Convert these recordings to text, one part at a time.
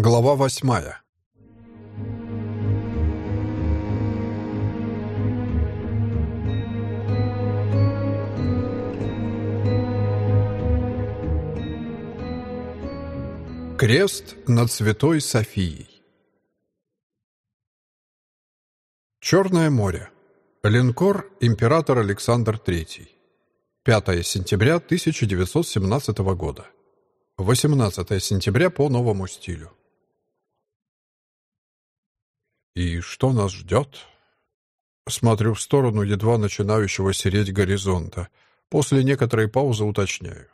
Глава восьмая. Крест над Святой Софией. Черное море. Линкор император Александр III. 5 сентября 1917 года. 18 сентября по новому стилю. И что нас ждет? Смотрю в сторону едва начинающего сереть горизонта. После некоторой паузы уточняю.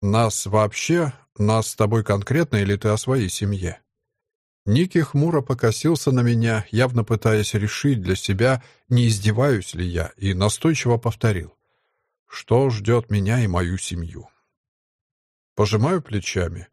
Нас вообще, нас с тобой конкретно или ты о своей семье? Ники хмуро покосился на меня, явно пытаясь решить для себя, не издеваюсь ли я, и настойчиво повторил. Что ждет меня и мою семью? Пожимаю плечами.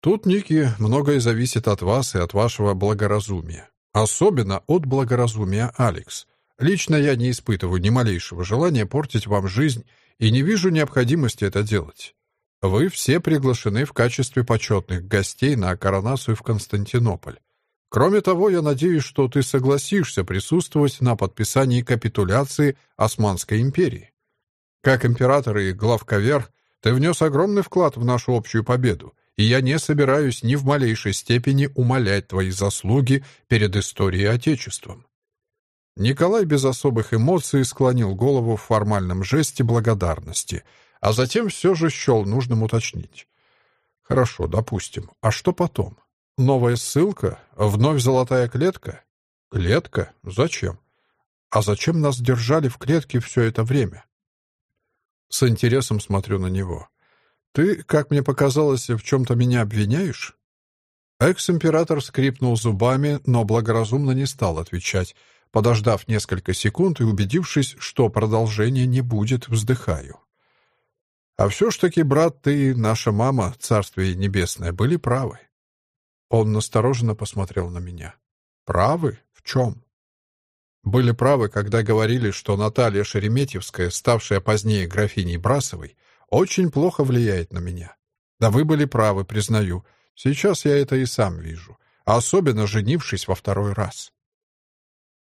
Тут, Ники, многое зависит от вас и от вашего благоразумия. Особенно от благоразумия Алекс. Лично я не испытываю ни малейшего желания портить вам жизнь и не вижу необходимости это делать. Вы все приглашены в качестве почетных гостей на коронацию в Константинополь. Кроме того, я надеюсь, что ты согласишься присутствовать на подписании капитуляции Османской империи. Как император и главковер – ты внес огромный вклад в нашу общую победу, и я не собираюсь ни в малейшей степени умалять твои заслуги перед историей и Отечеством». Николай без особых эмоций склонил голову в формальном жесте благодарности, а затем все же счел нужным уточнить. «Хорошо, допустим. А что потом? Новая ссылка? Вновь золотая клетка? Клетка? Зачем? А зачем нас держали в клетке все это время? С интересом смотрю на него. «Ты, как мне показалось, в чем-то меня обвиняешь?» Экс-император скрипнул зубами, но благоразумно не стал отвечать. Подождав несколько секунд и убедившись, что продолжения не будет, вздыхаю. «А все ж таки, брат, ты и наша мама, царствие небесное, были правы». Он настороженно посмотрел на меня. «Правы? В чем?» Были правы, когда говорили, что Наталья Шереметьевская, ставшая позднее графиней Брасовой, очень плохо влияет на меня. Да вы были правы, признаю. Сейчас я это и сам вижу. Особенно женившись во второй раз.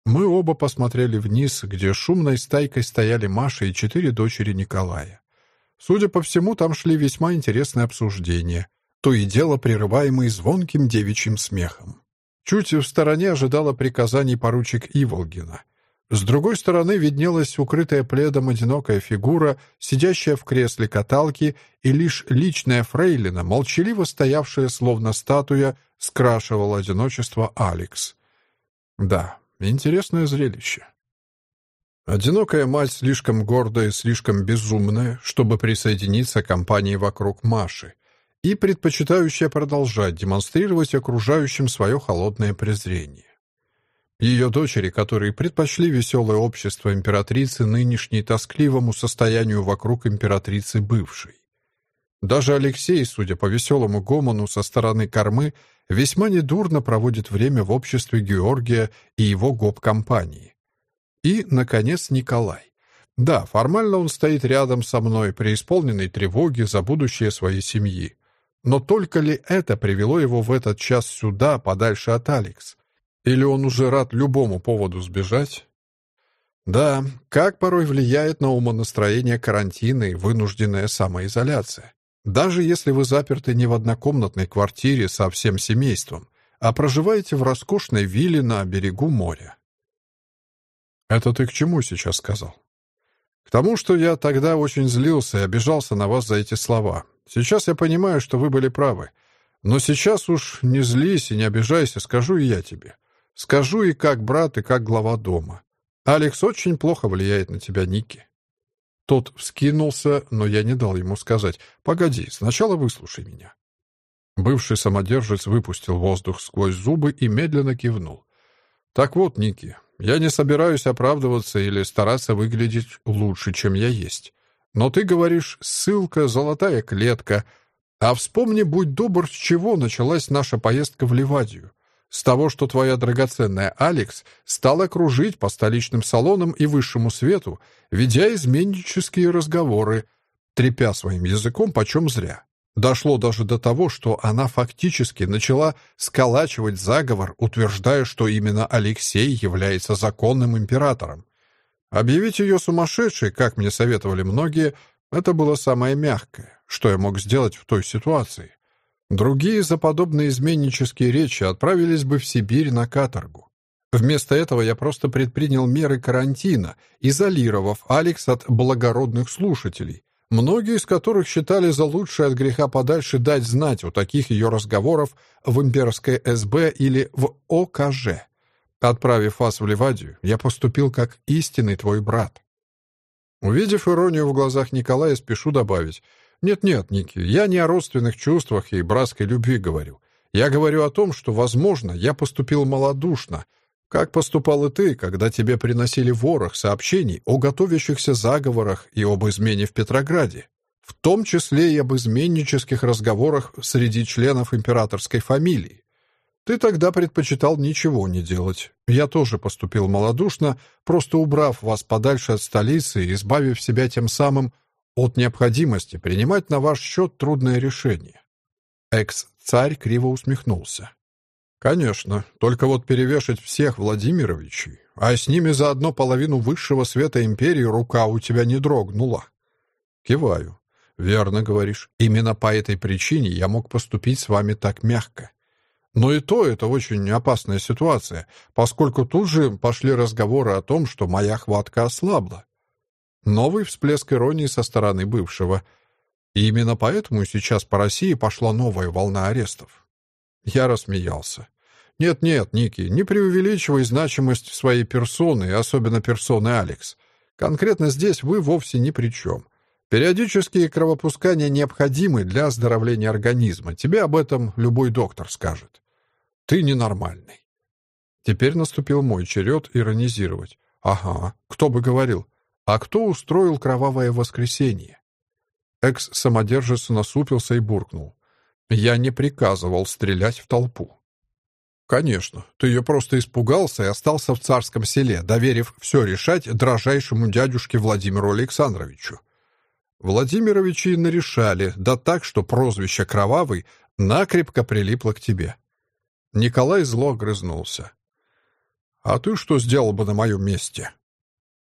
Мы оба посмотрели вниз, где шумной стайкой стояли Маша и четыре дочери Николая. Судя по всему, там шли весьма интересные обсуждения, то и дело прерываемые звонким девичьим смехом. Чуть в стороне ожидала приказаний поручик Иволгина. С другой стороны виднелась укрытая пледом одинокая фигура, сидящая в кресле каталки, и лишь личная фрейлина, молчаливо стоявшая словно статуя, скрашивала одиночество Алекс. Да, интересное зрелище. Одинокая мать слишком гордая и слишком безумная, чтобы присоединиться к компании вокруг Маши и предпочитающая продолжать демонстрировать окружающим свое холодное презрение. Ее дочери, которые предпочли веселое общество императрицы нынешней тоскливому состоянию вокруг императрицы бывшей. Даже Алексей, судя по веселому гомону со стороны кормы, весьма недурно проводит время в обществе Георгия и его гоп-компании. И, наконец, Николай. Да, формально он стоит рядом со мной при исполненной тревоге за будущее своей семьи. Но только ли это привело его в этот час сюда, подальше от Алекс? Или он уже рад любому поводу сбежать? Да, как порой влияет на умонастроение карантина и вынужденная самоизоляция. Даже если вы заперты не в однокомнатной квартире со всем семейством, а проживаете в роскошной вилле на берегу моря. Это ты к чему сейчас сказал? К тому, что я тогда очень злился и обижался на вас за эти слова. Сейчас я понимаю, что вы были правы. Но сейчас уж не злись и не обижайся, скажу и я тебе. Скажу и как брат, и как глава дома. Алекс очень плохо влияет на тебя, Ники. Тот вскинулся, но я не дал ему сказать. «Погоди, сначала выслушай меня». Бывший самодержец выпустил воздух сквозь зубы и медленно кивнул. «Так вот, Ники, я не собираюсь оправдываться или стараться выглядеть лучше, чем я есть. Но ты говоришь «ссылка», «золотая клетка». А вспомни, будь добр, с чего началась наша поездка в Ливадию. С того, что твоя драгоценная Алекс стала кружить по столичным салонам и высшему свету, ведя изменнические разговоры, трепя своим языком почем зря. Дошло даже до того, что она фактически начала сколачивать заговор, утверждая, что именно Алексей является законным императором. Объявить ее сумасшедшей, как мне советовали многие, это было самое мягкое, что я мог сделать в той ситуации. Другие за подобные изменнические речи отправились бы в Сибирь на каторгу. Вместо этого я просто предпринял меры карантина, изолировав Алекс от благородных слушателей, многие из которых считали за лучшее от греха подальше дать знать у таких ее разговоров в имперской СБ или в ОКЖ. Отправив вас в Ливадию, я поступил как истинный твой брат. Увидев иронию в глазах Николая, спешу добавить. «Нет-нет, Ники, я не о родственных чувствах и братской любви говорю. Я говорю о том, что, возможно, я поступил малодушно, как поступал и ты, когда тебе приносили ворох сообщений о готовящихся заговорах и об измене в Петрограде, в том числе и об изменнических разговорах среди членов императорской фамилии. Ты тогда предпочитал ничего не делать. Я тоже поступил малодушно, просто убрав вас подальше от столицы и избавив себя тем самым от необходимости принимать на ваш счет трудное решение. Экс-царь криво усмехнулся. Конечно, только вот перевешать всех Владимировичей, а с ними заодно половину высшего света империи рука у тебя не дрогнула. Киваю. Верно говоришь. Именно по этой причине я мог поступить с вами так мягко. Но и то это очень опасная ситуация, поскольку тут же пошли разговоры о том, что моя хватка ослабла. Новый всплеск иронии со стороны бывшего. И именно поэтому сейчас по России пошла новая волна арестов. Я рассмеялся. Нет-нет, Ники, не преувеличивай значимость своей персоны, особенно персоны Алекс. Конкретно здесь вы вовсе ни при чем. Периодические кровопускания необходимы для оздоровления организма. Тебе об этом любой доктор скажет. Ты ненормальный. Теперь наступил мой черед иронизировать. Ага, кто бы говорил. А кто устроил кровавое воскресенье? Экс-самодержец насупился и буркнул. Я не приказывал стрелять в толпу. «Конечно. Ты ее просто испугался и остался в царском селе, доверив все решать дрожайшему дядюшке Владимиру Александровичу. Владимировичи нарешали, да так, что прозвище «Кровавый» накрепко прилипло к тебе». Николай зло грызнулся. «А ты что сделал бы на моем месте?»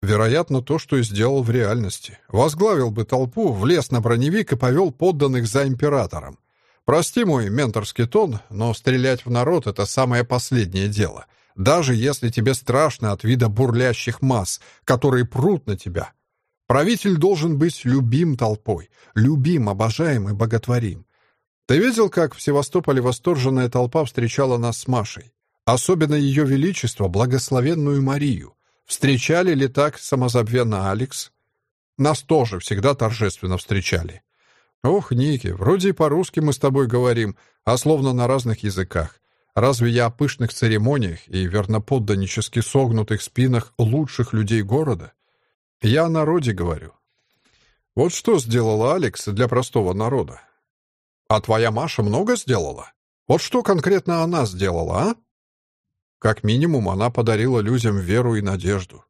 Вероятно, то, что и сделал в реальности. Возглавил бы толпу, влез на броневик и повел подданных за императором. Прости мой менторский тон, но стрелять в народ — это самое последнее дело. Даже если тебе страшно от вида бурлящих масс, которые прут на тебя. Правитель должен быть любим толпой, любим, обожаем и боготворим. Ты видел, как в Севастополе восторженная толпа встречала нас с Машей? Особенно ее величество, благословенную Марию. Встречали ли так самозабвенно Алекс? Нас тоже всегда торжественно встречали. «Ох, Ники, вроде и по-русски мы с тобой говорим, а словно на разных языках. Разве я о пышных церемониях и верноподданнически согнутых спинах лучших людей города? Я о народе говорю. Вот что сделала Алекс для простого народа? А твоя Маша много сделала? Вот что конкретно она сделала, а? Как минимум, она подарила людям веру и надежду.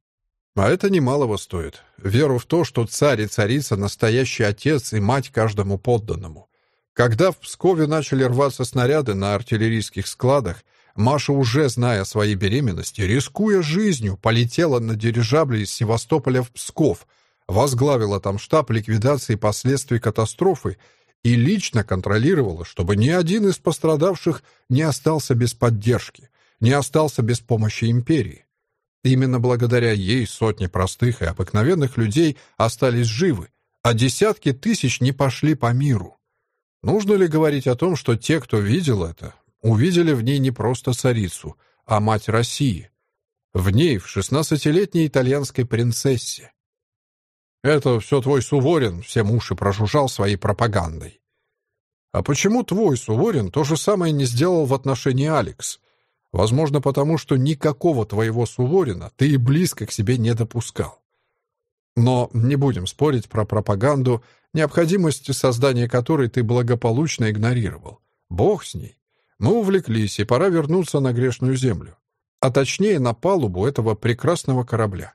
А это немалого стоит. Веру в то, что царь и царица — настоящий отец и мать каждому подданному. Когда в Пскове начали рваться снаряды на артиллерийских складах, Маша, уже зная о своей беременности, рискуя жизнью, полетела на дирижабле из Севастополя в Псков, возглавила там штаб ликвидации последствий катастрофы и лично контролировала, чтобы ни один из пострадавших не остался без поддержки, не остался без помощи империи. Именно благодаря ей сотни простых и обыкновенных людей остались живы, а десятки тысяч не пошли по миру. Нужно ли говорить о том, что те, кто видел это, увидели в ней не просто царицу, а мать России? В ней, в шестнадцатилетней итальянской принцессе. «Это все твой Суворин всем уши прожужжал своей пропагандой». «А почему твой Суворин то же самое не сделал в отношении Алекс?» Возможно, потому что никакого твоего Суворина ты и близко к себе не допускал. Но не будем спорить про пропаганду, необходимость создания которой ты благополучно игнорировал. Бог с ней. Мы увлеклись, и пора вернуться на грешную землю. А точнее, на палубу этого прекрасного корабля.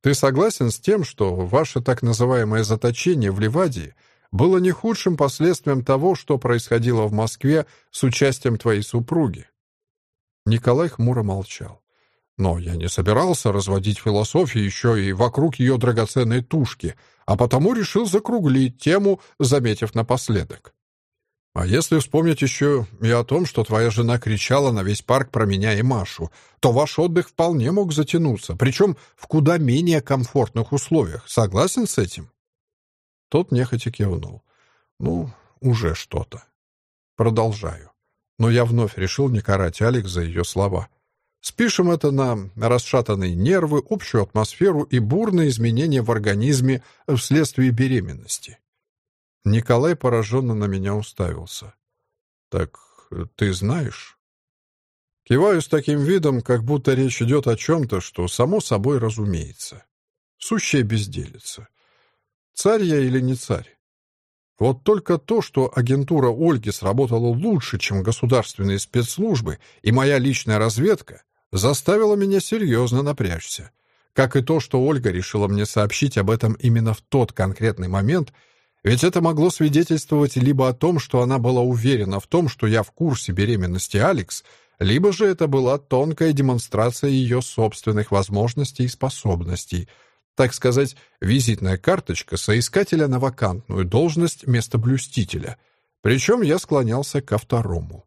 Ты согласен с тем, что ваше так называемое заточение в Ливадии было не худшим последствием того, что происходило в Москве с участием твоей супруги. Николай хмуро молчал. Но я не собирался разводить философию еще и вокруг ее драгоценной тушки, а потому решил закруглить тему, заметив напоследок. А если вспомнить еще и о том, что твоя жена кричала на весь парк про меня и Машу, то ваш отдых вполне мог затянуться, причем в куда менее комфортных условиях. Согласен с этим? Тот нехотя кивнул. Ну, уже что-то. Продолжаю. Но я вновь решил не карать Алекс за ее слова. Спишем это на расшатанные нервы, общую атмосферу и бурные изменения в организме вследствие беременности. Николай пораженно на меня уставился. «Так ты знаешь?» Киваю с таким видом, как будто речь идет о чем-то, что само собой разумеется. Сущая безделица. Царь я или не царь? Вот только то, что агентура Ольги сработала лучше, чем государственные спецслужбы и моя личная разведка, заставило меня серьезно напрячься. Как и то, что Ольга решила мне сообщить об этом именно в тот конкретный момент — ведь это могло свидетельствовать либо о том, что она была уверена в том, что я в курсе беременности Алекс, либо же это была тонкая демонстрация ее собственных возможностей и способностей, так сказать, визитная карточка соискателя на вакантную должность местоблюстителя. Причем я склонялся ко второму.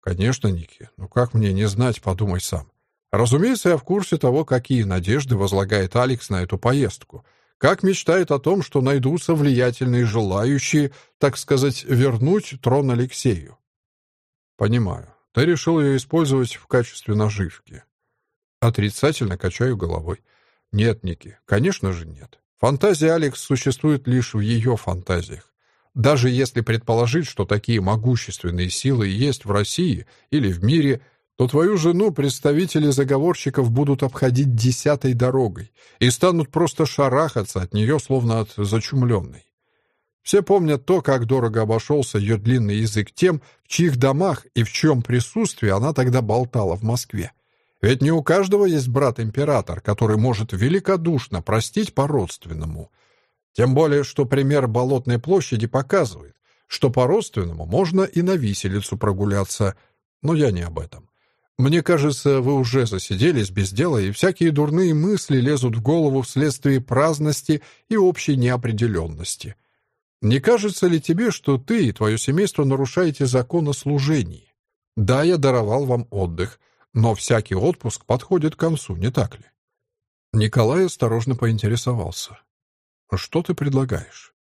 Конечно, Ники, ну как мне не знать, подумай сам. Разумеется, я в курсе того, какие надежды возлагает Алекс на эту поездку — как мечтает о том, что найдутся влиятельные желающие, так сказать, вернуть трон Алексею. Понимаю. Ты решил ее использовать в качестве наживки. Отрицательно качаю головой. Нет, Ники, конечно же нет. Фантазия Алекс существует лишь в ее фантазиях. Даже если предположить, что такие могущественные силы есть в России или в мире – то твою жену представители заговорщиков будут обходить десятой дорогой и станут просто шарахаться от нее, словно от зачумленной. Все помнят то, как дорого обошелся ее длинный язык тем, в чьих домах и в чем присутствии она тогда болтала в Москве. Ведь не у каждого есть брат-император, который может великодушно простить по-родственному. Тем более, что пример Болотной площади показывает, что по-родственному можно и на виселицу прогуляться, но я не об этом. Мне кажется, вы уже засиделись без дела, и всякие дурные мысли лезут в голову вследствие праздности и общей неопределенности. Не кажется ли тебе, что ты и твое семейство нарушаете закон о служении? Да, я даровал вам отдых, но всякий отпуск подходит к концу, не так ли? Николай осторожно поинтересовался. Что ты предлагаешь?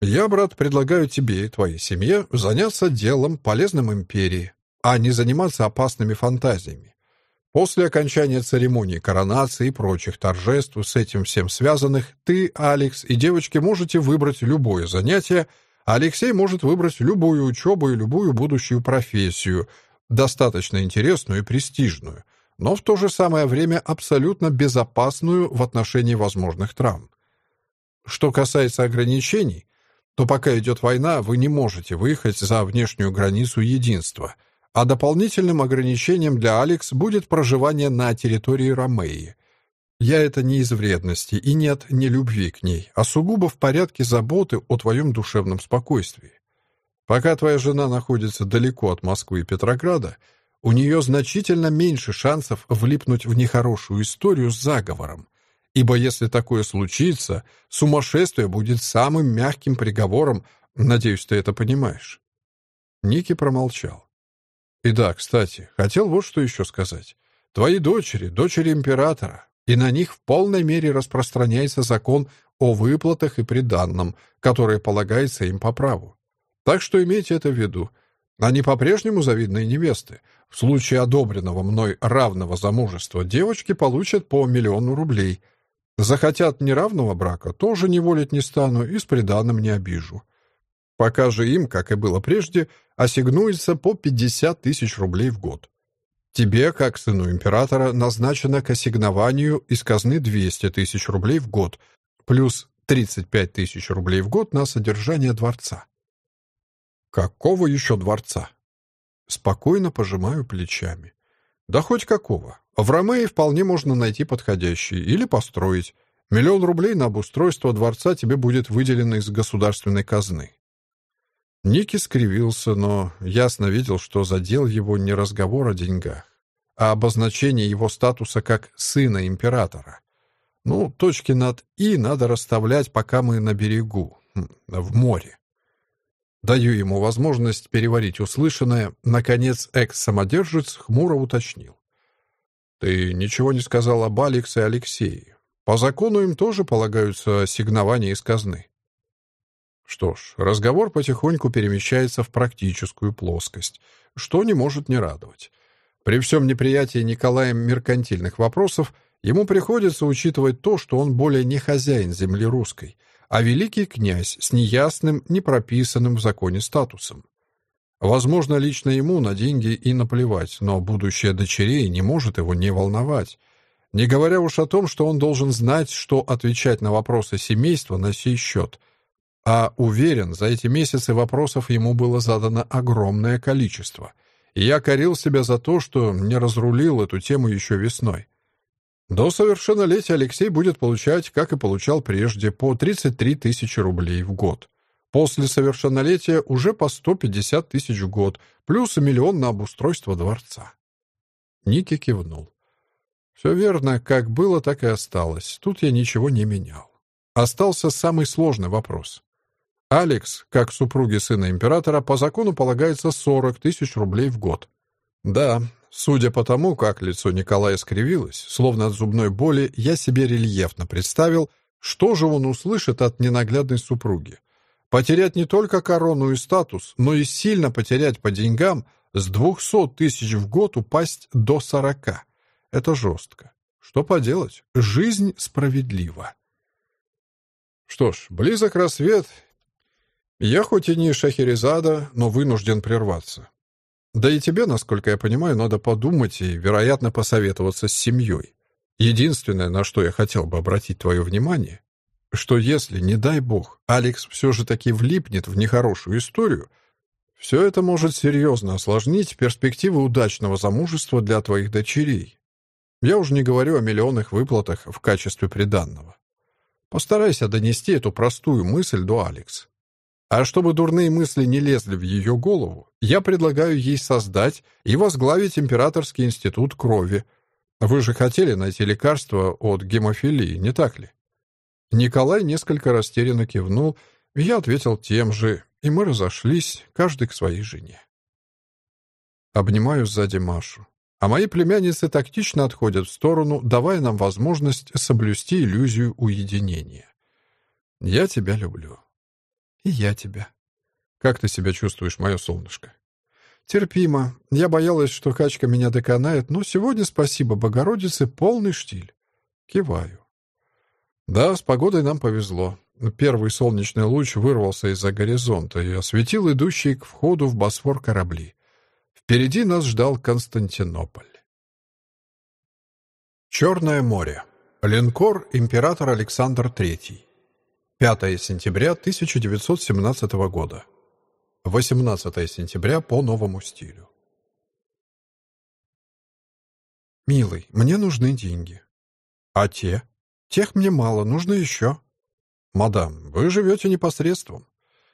Я, брат, предлагаю тебе и твоей семье заняться делом, полезным империи, а не заниматься опасными фантазиями. После окончания церемонии коронации и прочих торжеств с этим всем связанных, ты, Алекс и девочки можете выбрать любое занятие, а Алексей может выбрать любую учебу и любую будущую профессию, достаточно интересную и престижную, но в то же самое время абсолютно безопасную в отношении возможных травм. Что касается ограничений, то пока идет война, вы не можете выехать за внешнюю границу единства – а дополнительным ограничением для Алекс будет проживание на территории Ромеи. Я это не из вредности и нет не любви к ней, а сугубо в порядке заботы о твоем душевном спокойствии. Пока твоя жена находится далеко от Москвы и Петрограда, у нее значительно меньше шансов влипнуть в нехорошую историю с заговором, ибо если такое случится, сумасшествие будет самым мягким приговором, надеюсь, ты это понимаешь. Ники промолчал. И да, кстати, хотел вот что еще сказать. Твои дочери, дочери императора, и на них в полной мере распространяется закон о выплатах и приданном, которое полагается им по праву. Так что имейте это в виду. Они по-прежнему завидные невесты. В случае одобренного мной равного замужества девочки получат по миллиону рублей. Захотят неравного брака, тоже не волить не стану и с приданным не обижу. Пока же им, как и было прежде, ассигнуется по 50 тысяч рублей в год. Тебе, как сыну императора, назначено к ассигнованию из казны 200 тысяч рублей в год, плюс 35 тысяч рублей в год на содержание дворца. Какого еще дворца? Спокойно пожимаю плечами. Да хоть какого. В Ромее вполне можно найти подходящий или построить. Миллион рублей на обустройство дворца тебе будет выделено из государственной казны. Ники скривился, но ясно видел, что задел его не разговор о деньгах, а обозначение его статуса как сына императора. Ну, точки над «и» надо расставлять, пока мы на берегу, хм, в море. Даю ему возможность переварить услышанное. Наконец, экс-самодержец хмуро уточнил. «Ты ничего не сказал об Алексе и Алексее. По закону им тоже полагаются ассигнования из казны». Что ж, разговор потихоньку перемещается в практическую плоскость, что не может не радовать. При всем неприятии Николаем меркантильных вопросов ему приходится учитывать то, что он более не хозяин земли русской, а великий князь с неясным, непрописанным в законе статусом. Возможно, лично ему на деньги и наплевать, но будущее дочерей не может его не волновать. Не говоря уж о том, что он должен знать, что отвечать на вопросы семейства на сей счет. А уверен, за эти месяцы вопросов ему было задано огромное количество. И я корил себя за то, что не разрулил эту тему еще весной. До совершеннолетия Алексей будет получать, как и получал прежде, по 33 тысячи рублей в год. После совершеннолетия уже по 150 тысяч в год, плюс миллион на обустройство дворца. Ники кивнул. Все верно, как было, так и осталось. Тут я ничего не менял. Остался самый сложный вопрос. Алекс, как супруге сына императора, по закону полагается 40 тысяч рублей в год. Да, Судя по тому, как лицо Николая скривилось, словно от зубной боли, я себе рельефно представил, что же он услышит от ненаглядной супруги. Потерять не только корону и статус, но и сильно потерять по деньгам с двухсот тысяч в год упасть до сорока. Это жестко. Что поделать? Жизнь справедлива. Что ж, близок рассвет. Я хоть и не Шахерезада, но вынужден прерваться. Да и тебе, насколько я понимаю, надо подумать и, вероятно, посоветоваться с семьей. Единственное, на что я хотел бы обратить твое внимание, что если, не дай бог, Алекс все же таки влипнет в нехорошую историю, все это может серьезно осложнить перспективы удачного замужества для твоих дочерей. Я уже не говорю о миллионных выплатах в качестве приданного. Постарайся донести эту простую мысль до Алекс. А чтобы дурные мысли не лезли в ее голову, я предлагаю ей создать и возглавить Императорский институт крови. Вы же хотели найти лекарство от гемофилии, не так ли? Николай несколько растерянно кивнул, я ответил тем же, и мы разошлись, каждый к своей жене. Обнимаю сзади Машу. А мои племянницы тактично отходят в сторону, давая нам возможность соблюсти иллюзию уединения. Я тебя люблю. «И я тебя». «Как ты себя чувствуешь, мое солнышко?» «Терпимо. Я боялась, что качка меня доконает, но сегодня, спасибо Богородице, полный штиль». Киваю. «Да, с погодой нам повезло. Первый солнечный луч вырвался из-за горизонта и осветил идущие к входу в Босфор корабли. Впереди нас ждал Константинополь. Черное море. Линкор «Император Александр III». 5 сентября 1917 года. 18 сентября по новому стилю. «Милый, мне нужны деньги». «А те?» «Тех мне мало, нужно еще». «Мадам, вы живете непосредством».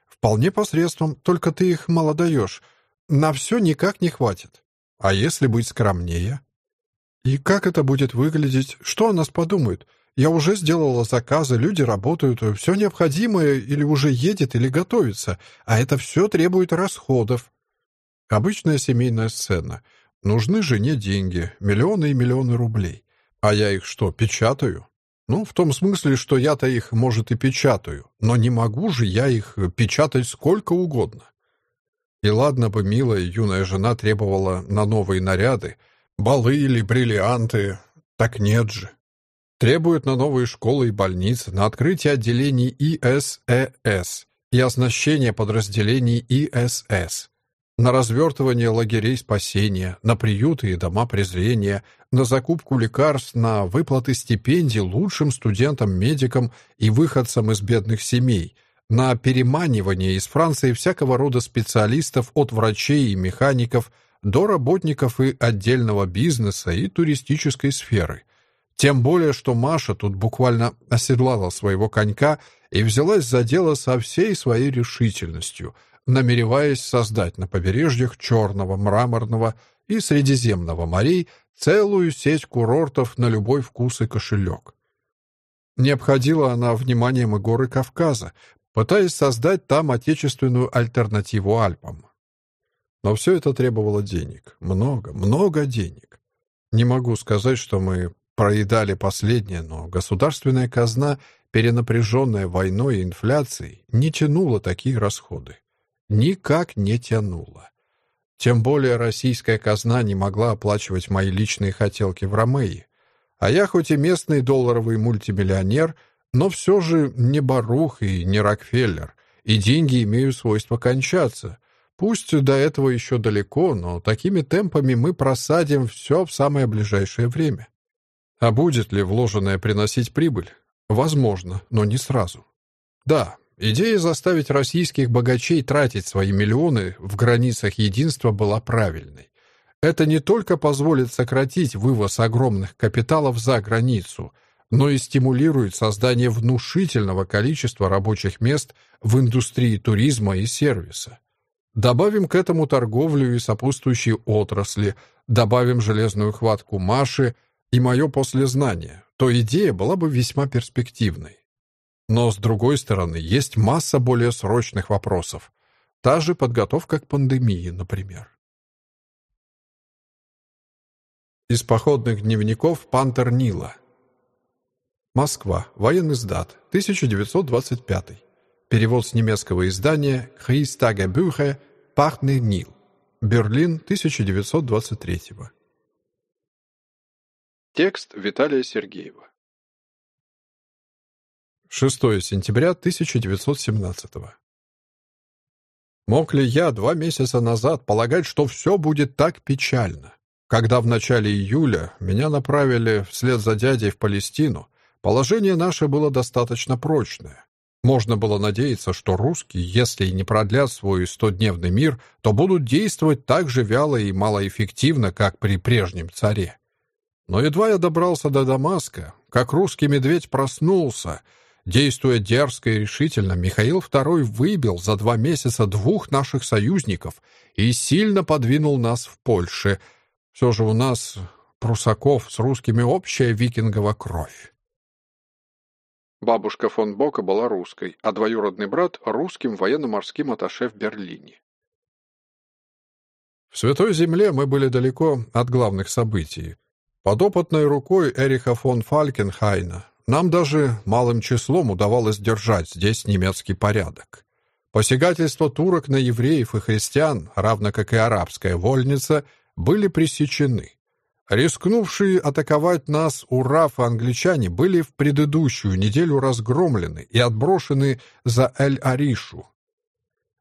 «Вполне посредством, только ты их мало даешь. На все никак не хватит. А если быть скромнее?» «И как это будет выглядеть? Что о нас подумают?» Я уже сделала заказы, люди работают, все необходимое или уже едет, или готовится, а это все требует расходов. Обычная семейная сцена. Нужны жене деньги, миллионы и миллионы рублей. А я их что, печатаю? Ну, в том смысле, что я-то их, может, и печатаю, но не могу же я их печатать сколько угодно. И ладно бы милая юная жена требовала на новые наряды, балы или бриллианты, так нет же. Требуют на новые школы и больницы, на открытие отделений ИСЭС и оснащение подразделений ИСС, на развертывание лагерей спасения, на приюты и дома презрения, на закупку лекарств, на выплаты стипендий лучшим студентам-медикам и выходцам из бедных семей, на переманивание из Франции всякого рода специалистов от врачей и механиков до работников и отдельного бизнеса и туристической сферы – Тем более, что Маша тут буквально оседлала своего конька и взялась за дело со всей своей решительностью, намереваясь создать на побережьях Черного, Мраморного и Средиземного морей целую сеть курортов на любой вкус и кошелек. Не обходила она вниманием и горы Кавказа, пытаясь создать там отечественную альтернативу Альпам. Но все это требовало денег. Много, много денег. Не могу сказать, что мы проедали последнее, но государственная казна, перенапряженная войной и инфляцией, не тянула такие расходы. Никак не тянула. Тем более российская казна не могла оплачивать мои личные хотелки в Ромеи. А я хоть и местный долларовый мультимиллионер, но все же не Барух и не Рокфеллер, и деньги имеют свойство кончаться. Пусть до этого еще далеко, но такими темпами мы просадим все в самое ближайшее время. А будет ли вложенное приносить прибыль? Возможно, но не сразу. Да, идея заставить российских богачей тратить свои миллионы в границах единства была правильной. Это не только позволит сократить вывоз огромных капиталов за границу, но и стимулирует создание внушительного количества рабочих мест в индустрии туризма и сервиса. Добавим к этому торговлю и сопутствующие отрасли, добавим железную хватку Маши – и мое послезнание, то идея была бы весьма перспективной. Но, с другой стороны, есть масса более срочных вопросов. Та же подготовка к пандемии, например. Из походных дневников «Пантер Нила». Москва. Военный сдат. 1925. Перевод с немецкого издания «Христага Бюхе. Пахный Нил». Берлин. 1923. Текст Виталия Сергеева. 6 сентября 1917 Мог ли я два месяца назад полагать, что все будет так печально? Когда в начале июля меня направили вслед за дядей в Палестину, положение наше было достаточно прочное. Можно было надеяться, что русские, если и не продлят свой стодневный мир, то будут действовать так же вяло и малоэффективно, как при прежнем царе. Но едва я добрался до Дамаска, как русский медведь проснулся. Действуя дерзко и решительно, Михаил II выбил за два месяца двух наших союзников и сильно подвинул нас в Польше. Все же у нас, прусаков, с русскими общая викингова кровь. Бабушка фон Бока была русской, а двоюродный брат — русским военно-морским атташе в Берлине. В Святой Земле мы были далеко от главных событий. Под опытной рукой Эриха фон Фалькенхайна нам даже малым числом удавалось держать здесь немецкий порядок. Посягательства турок на евреев и христиан, равно как и арабская вольница, были пресечены. Рискнувшие атаковать нас ураф и англичане были в предыдущую неделю разгромлены и отброшены за Эль-Аришу.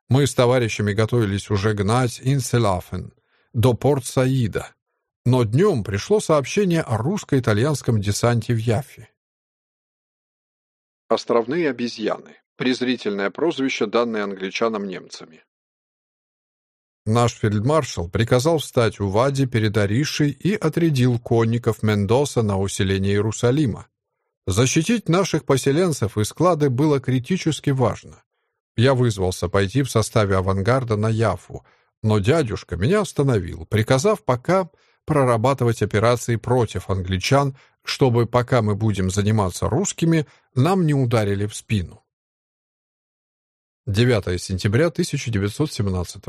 Мы с товарищами готовились уже гнать Инселафен до Порт-Саида, но днем пришло сообщение о русско-итальянском десанте в Яффе. Островные обезьяны. Презрительное прозвище, данное англичанам немцами. Наш фельдмаршал приказал встать у Вади перед Аришей и отрядил конников Мендоса на усиление Иерусалима. Защитить наших поселенцев и склады было критически важно. Я вызвался пойти в составе авангарда на Яфу, но дядюшка меня остановил, приказав пока прорабатывать операции против англичан, чтобы, пока мы будем заниматься русскими, нам не ударили в спину. 9 сентября 1917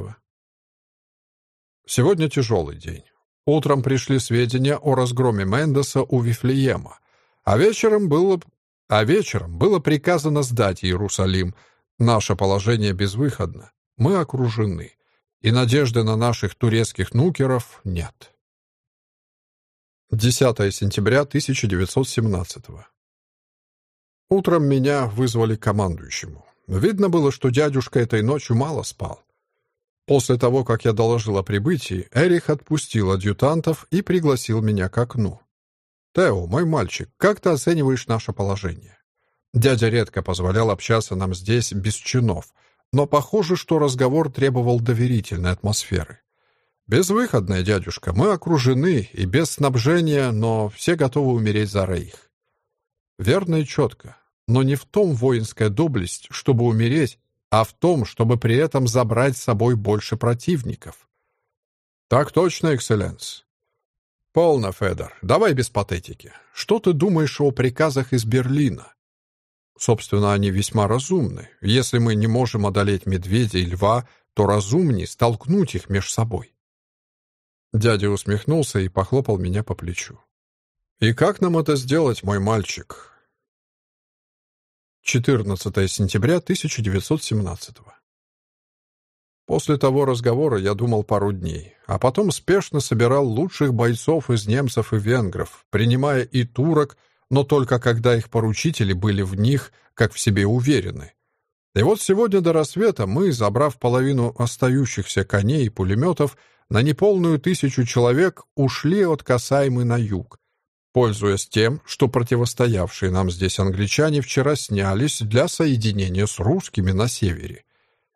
Сегодня тяжелый день. Утром пришли сведения о разгроме Мендеса у Вифлеема, а вечером было, а вечером было приказано сдать Иерусалим. Наше положение безвыходно. Мы окружены, и надежды на наших турецких нукеров нет. 10 сентября 1917 Утром меня вызвали к командующему. Видно было, что дядюшка этой ночью мало спал. После того, как я доложил о прибытии, Эрих отпустил адъютантов и пригласил меня к окну. «Тео, мой мальчик, как ты оцениваешь наше положение?» Дядя редко позволял общаться нам здесь без чинов, но похоже, что разговор требовал доверительной атмосферы. «Безвыходная, дядюшка. Мы окружены и без снабжения, но все готовы умереть за Рейх». Верно и четко. Но не в том воинская доблесть, чтобы умереть, а в том, чтобы при этом забрать с собой больше противников. «Так точно, экселленс». «Полно, Федор. Давай без патетики. Что ты думаешь о приказах из Берлина?» Собственно, они весьма разумны. Если мы не можем одолеть медведя и льва, то разумнее столкнуть их меж собой. Дядя усмехнулся и похлопал меня по плечу. «И как нам это сделать, мой мальчик?» 14 сентября 1917 После того разговора я думал пару дней, а потом спешно собирал лучших бойцов из немцев и венгров, принимая и турок, но только когда их поручители были в них, как в себе уверены. И вот сегодня до рассвета мы, забрав половину остающихся коней и пулеметов, на неполную тысячу человек ушли от Касаймы на юг, пользуясь тем, что противостоявшие нам здесь англичане вчера снялись для соединения с русскими на севере.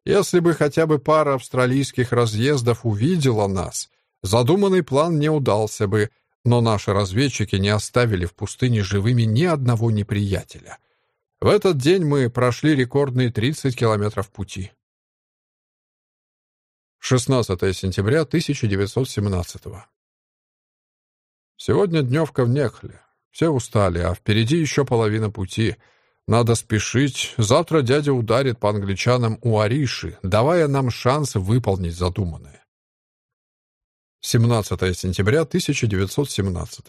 Если бы хотя бы пара австралийских разъездов увидела нас, задуманный план не удался бы, но наши разведчики не оставили в пустыне живыми ни одного неприятеля. В этот день мы прошли рекордные 30 километров пути. 16 сентября 1917 Сегодня дневка в Нехле. Все устали, а впереди еще половина пути. Надо спешить. Завтра дядя ударит по англичанам у Ариши, давая нам шанс выполнить задуманное. 17 сентября 1917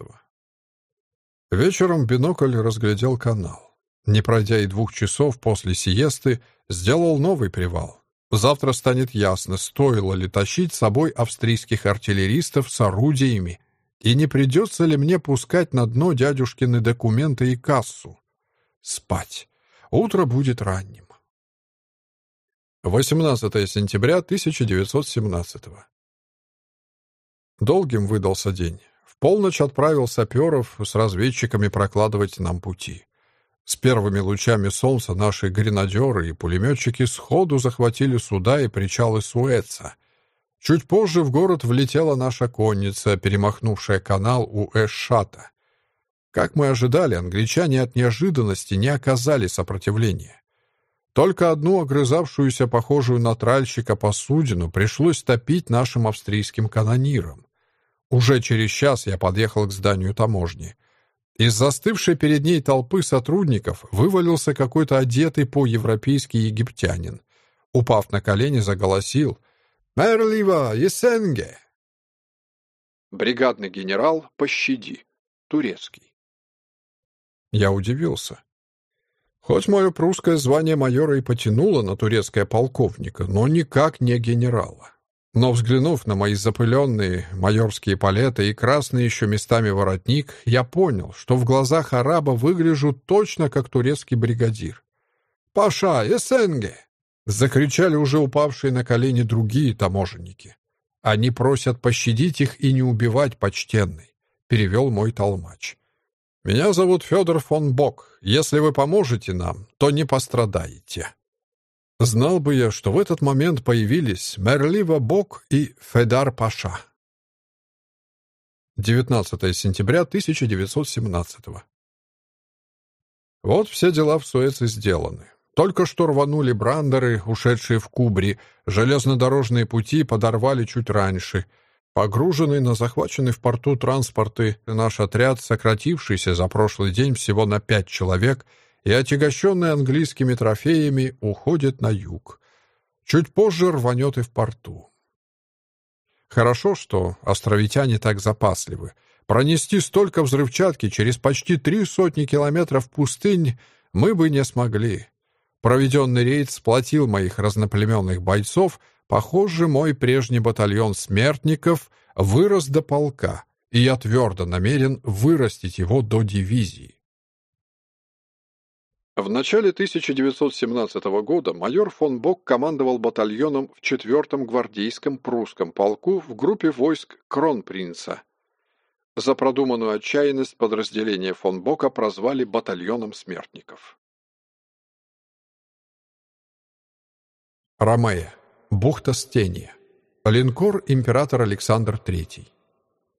Вечером бинокль разглядел канал. Не пройдя и двух часов после сиесты, сделал новый привал. Завтра станет ясно, стоило ли тащить с собой австрийских артиллеристов с орудиями, и не придется ли мне пускать на дно дядюшкины документы и кассу. Спать. Утро будет ранним. 18 сентября 1917 Долгим выдался день. В полночь отправил саперов с разведчиками прокладывать нам пути. С первыми лучами солнца наши гренадеры и пулеметчики сходу захватили суда и причалы Суэца. Чуть позже в город влетела наша конница, перемахнувшая канал у Эшата. Как мы ожидали, англичане от неожиданности не оказали сопротивления. Только одну огрызавшуюся, похожую на тральщика посудину, пришлось топить нашим австрийским канонирам. Уже через час я подъехал к зданию таможни. Из застывшей перед ней толпы сотрудников вывалился какой-то одетый по-европейски египтянин. Упав на колени, заголосил «Мерлива, Есенге!» Бригадный генерал «Пощади», турецкий. Я удивился. Хоть мое прусское звание майора и потянуло на турецкое полковника, но никак не генерала. Но, взглянув на мои запыленные майорские палеты и красный еще местами воротник, я понял, что в глазах араба выгляжу точно как турецкий бригадир. «Паша, Эсенге!» — закричали уже упавшие на колени другие таможенники. «Они просят пощадить их и не убивать, почтенный», — перевел мой толмач. «Меня зовут Федор фон Бок. Если вы поможете нам, то не пострадаете». Знал бы я, что в этот момент появились Мерлива Бок и Федар Паша. 19 сентября 1917 Вот все дела в Суэце сделаны. Только что рванули брандеры, ушедшие в Кубри, железнодорожные пути подорвали чуть раньше. Погруженный на захваченный в порту транспорты, наш отряд, сократившийся за прошлый день всего на пять человек — и, отягощенный английскими трофеями, уходит на юг. Чуть позже рванет и в порту. Хорошо, что островитяне так запасливы. Пронести столько взрывчатки через почти три сотни километров пустынь мы бы не смогли. Проведенный рейд сплотил моих разноплеменных бойцов, похоже, мой прежний батальон смертников вырос до полка, и я твердо намерен вырастить его до дивизии. В начале 1917 года майор фон Бок командовал батальоном в 4-м гвардейском прусском полку в группе войск Кронпринца. За продуманную отчаянность подразделение фон Бока прозвали батальоном смертников. Ромея. Бухта Стения. Линкор император Александр III.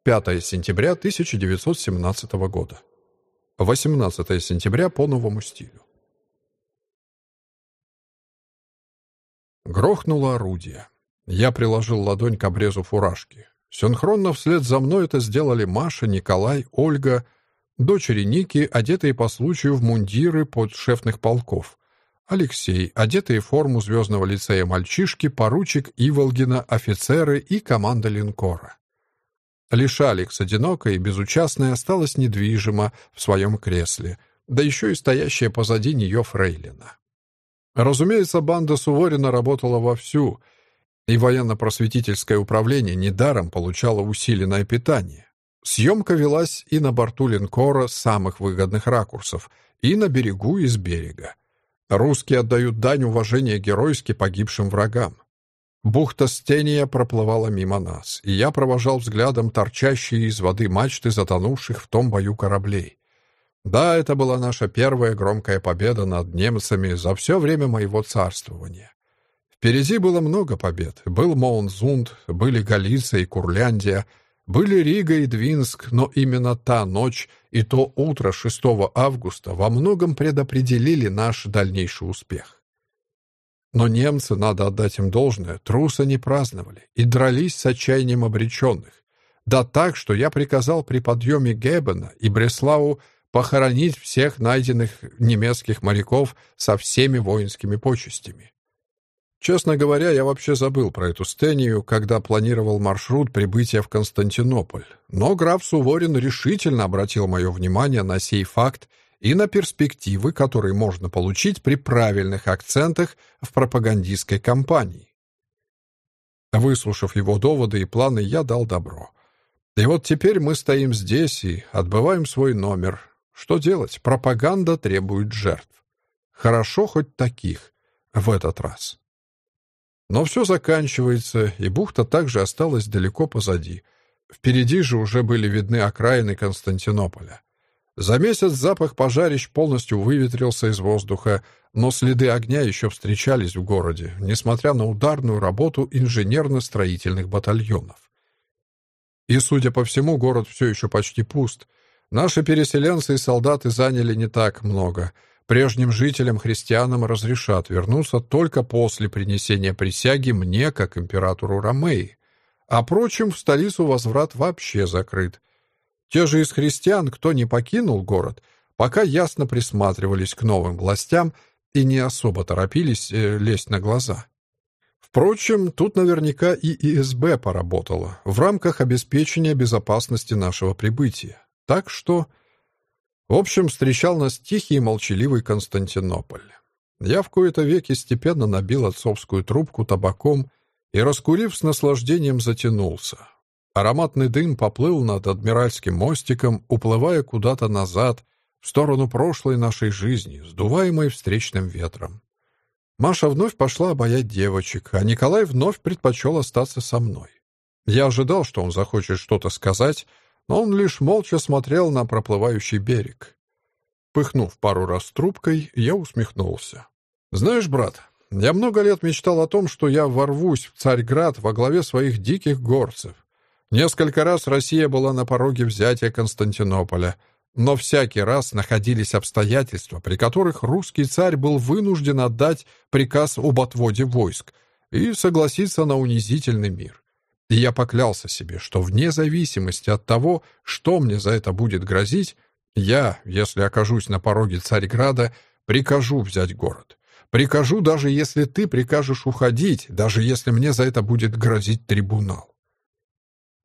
5 сентября 1917 года. 18 сентября по новому стилю. Грохнуло орудие. Я приложил ладонь к обрезу фуражки. Синхронно вслед за мной это сделали Маша, Николай, Ольга, дочери Ники, одетые по случаю в мундиры подшефных полков, Алексей, одетые в форму звездного лицея мальчишки, поручик Иволгина, офицеры и команда линкора. Лишь Алекс, одинокая и безучастная, осталась недвижима в своем кресле, да еще и стоящая позади нее Фрейлина. Разумеется, банда Суворина работала вовсю — и военно-просветительское управление недаром получало усиленное питание. Съемка велась и на борту линкора с самых выгодных ракурсов, и на берегу из берега. Русские отдают дань уважения геройски погибшим врагам. Бухта Стения проплывала мимо нас, и я провожал взглядом торчащие из воды мачты затонувших в том бою кораблей. Да, это была наша первая громкая победа над немцами за все время моего царствования. Впереди было много побед. Был Моунзунд, были Галиция и Курляндия, были Рига и Двинск, но именно та ночь и то утро 6 августа во многом предопределили наш дальнейший успех. Но немцы, надо отдать им должное, труса не праздновали и дрались с отчаянием обреченных. Да так, что я приказал при подъеме Геббена и Бреслау похоронить всех найденных немецких моряков со всеми воинскими почестями. Честно говоря, я вообще забыл про эту стению, когда планировал маршрут прибытия в Константинополь. Но граф Суворин решительно обратил мое внимание на сей факт и на перспективы, которые можно получить при правильных акцентах в пропагандистской кампании. Выслушав его доводы и планы, я дал добро. И вот теперь мы стоим здесь и отбываем свой номер. Что делать? Пропаганда требует жертв. Хорошо хоть таких в этот раз. Но все заканчивается, и бухта также осталась далеко позади. Впереди же уже были видны окраины Константинополя. За месяц запах пожарищ полностью выветрился из воздуха, но следы огня еще встречались в городе, несмотря на ударную работу инженерно-строительных батальонов. И, судя по всему, город все еще почти пуст. Наши переселенцы и солдаты заняли не так много — Прежним жителям-христианам разрешат вернуться только после принесения присяги мне, как императору Ромеи, а прочим в столицу возврат вообще закрыт. Те же из христиан, кто не покинул город, пока ясно присматривались к новым властям и не особо торопились э, лезть на глаза. Впрочем, тут наверняка и ИСБ поработала в рамках обеспечения безопасности нашего прибытия. Так что в общем, встречал нас тихий и молчаливый Константинополь. Я в кои-то веки степенно набил отцовскую трубку табаком и, раскурив с наслаждением, затянулся. Ароматный дым поплыл над Адмиральским мостиком, уплывая куда-то назад, в сторону прошлой нашей жизни, сдуваемой встречным ветром. Маша вновь пошла обаять девочек, а Николай вновь предпочел остаться со мной. Я ожидал, что он захочет что-то сказать, он лишь молча смотрел на проплывающий берег. Пыхнув пару раз трубкой, я усмехнулся. «Знаешь, брат, я много лет мечтал о том, что я ворвусь в Царьград во главе своих диких горцев. Несколько раз Россия была на пороге взятия Константинополя, но всякий раз находились обстоятельства, при которых русский царь был вынужден отдать приказ об отводе войск и согласиться на унизительный мир. И я поклялся себе, что вне зависимости от того, что мне за это будет грозить, я, если окажусь на пороге Царьграда, прикажу взять город. Прикажу, даже если ты прикажешь уходить, даже если мне за это будет грозить трибунал.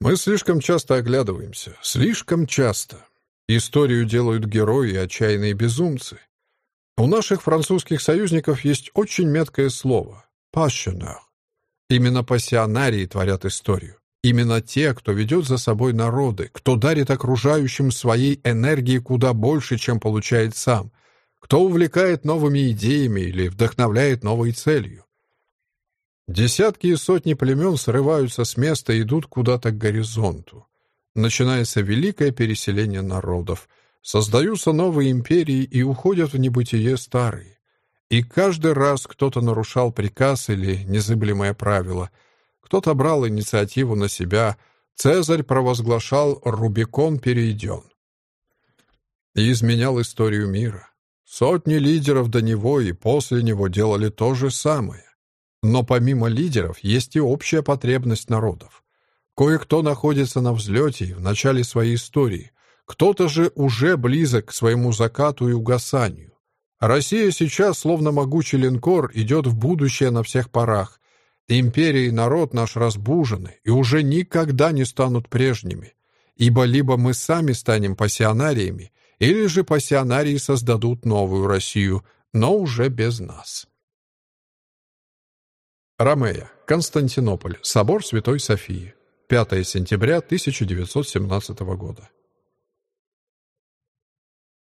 Мы слишком часто оглядываемся, слишком часто. Историю делают герои и отчаянные безумцы. У наших французских союзников есть очень меткое слово — «passionner», Именно пассионарии творят историю. Именно те, кто ведет за собой народы, кто дарит окружающим своей энергии куда больше, чем получает сам, кто увлекает новыми идеями или вдохновляет новой целью. Десятки и сотни племен срываются с места и идут куда-то к горизонту. Начинается великое переселение народов, создаются новые империи и уходят в небытие старые. И каждый раз кто-то нарушал приказ или незыблемое правило. кто-то брал инициативу на себя, Цезарь провозглашал «Рубикон перейден» и изменял историю мира. Сотни лидеров до него и после него делали то же самое. Но помимо лидеров есть и общая потребность народов. Кое-кто находится на взлете в начале своей истории, кто-то же уже близок к своему закату и угасанию. Россия сейчас, словно могучий линкор, идет в будущее на всех парах. Империя и народ наш разбужены и уже никогда не станут прежними. Ибо либо мы сами станем пассионариями, или же пассионарии создадут новую Россию, но уже без нас. Ромея, Константинополь, собор Святой Софии. 5 сентября 1917 года.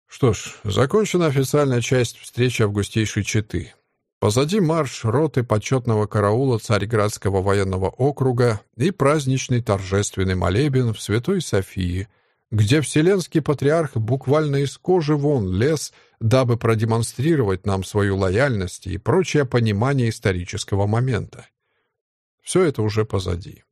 Что ж, закончена официальная часть встречи августейшей Четы. Позади марш роты почетного караула Царьградского военного округа и праздничный торжественный молебен в Святой Софии, где Вселенский Патриарх буквально из кожи вон лез, дабы продемонстрировать нам свою лояльность и прочее понимание исторического момента. Все это уже позади.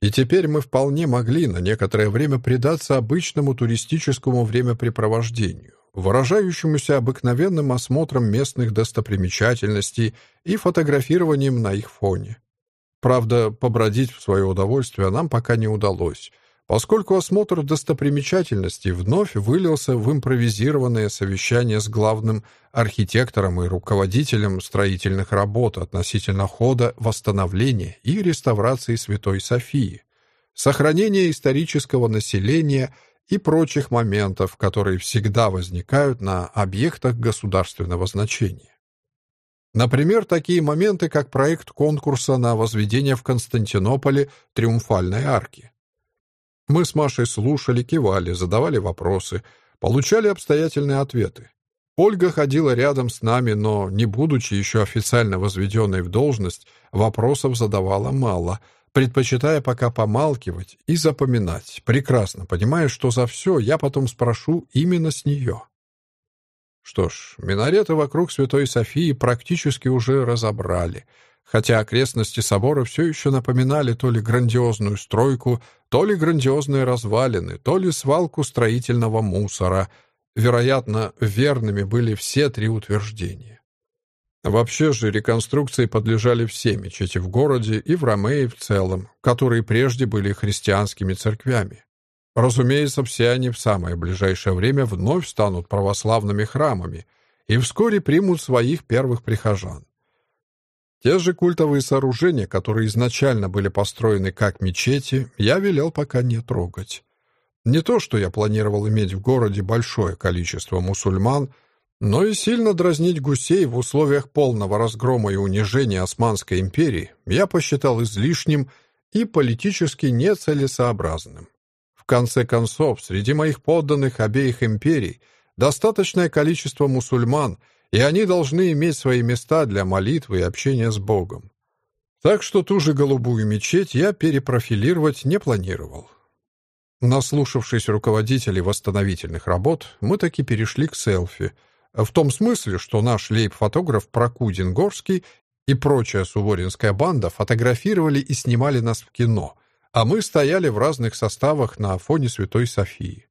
И теперь мы вполне могли на некоторое время предаться обычному туристическому времяпрепровождению, выражающемуся обыкновенным осмотром местных достопримечательностей и фотографированием на их фоне. Правда, побродить в свое удовольствие нам пока не удалось, поскольку осмотр достопримечательностей вновь вылился в импровизированное совещание с главным архитектором и руководителем строительных работ относительно хода восстановления и реставрации Святой Софии, сохранения исторического населения и прочих моментов, которые всегда возникают на объектах государственного значения. Например, такие моменты, как проект конкурса на возведение в Константинополе Триумфальной арки, мы с Машей слушали, кивали, задавали вопросы, получали обстоятельные ответы. Ольга ходила рядом с нами, но, не будучи еще официально возведенной в должность, вопросов задавала мало, предпочитая пока помалкивать и запоминать, прекрасно понимая, что за все я потом спрошу именно с нее. Что ж, минареты вокруг Святой Софии практически уже разобрали — хотя окрестности собора все еще напоминали то ли грандиозную стройку, то ли грандиозные развалины, то ли свалку строительного мусора. Вероятно, верными были все три утверждения. Вообще же реконструкции подлежали все мечети в городе и в Ромеи в целом, которые прежде были христианскими церквями. Разумеется, все они в самое ближайшее время вновь станут православными храмами и вскоре примут своих первых прихожан. Те же культовые сооружения, которые изначально были построены как мечети, я велел пока не трогать. Не то, что я планировал иметь в городе большое количество мусульман, но и сильно дразнить гусей в условиях полного разгрома и унижения Османской империи я посчитал излишним и политически нецелесообразным. В конце концов, среди моих подданных обеих империй достаточное количество мусульман — и они должны иметь свои места для молитвы и общения с Богом. Так что ту же голубую мечеть я перепрофилировать не планировал. Наслушавшись руководителей восстановительных работ, мы таки перешли к селфи. В том смысле, что наш лейб-фотограф Прокудин Горский и прочая суворинская банда фотографировали и снимали нас в кино, а мы стояли в разных составах на фоне Святой Софии.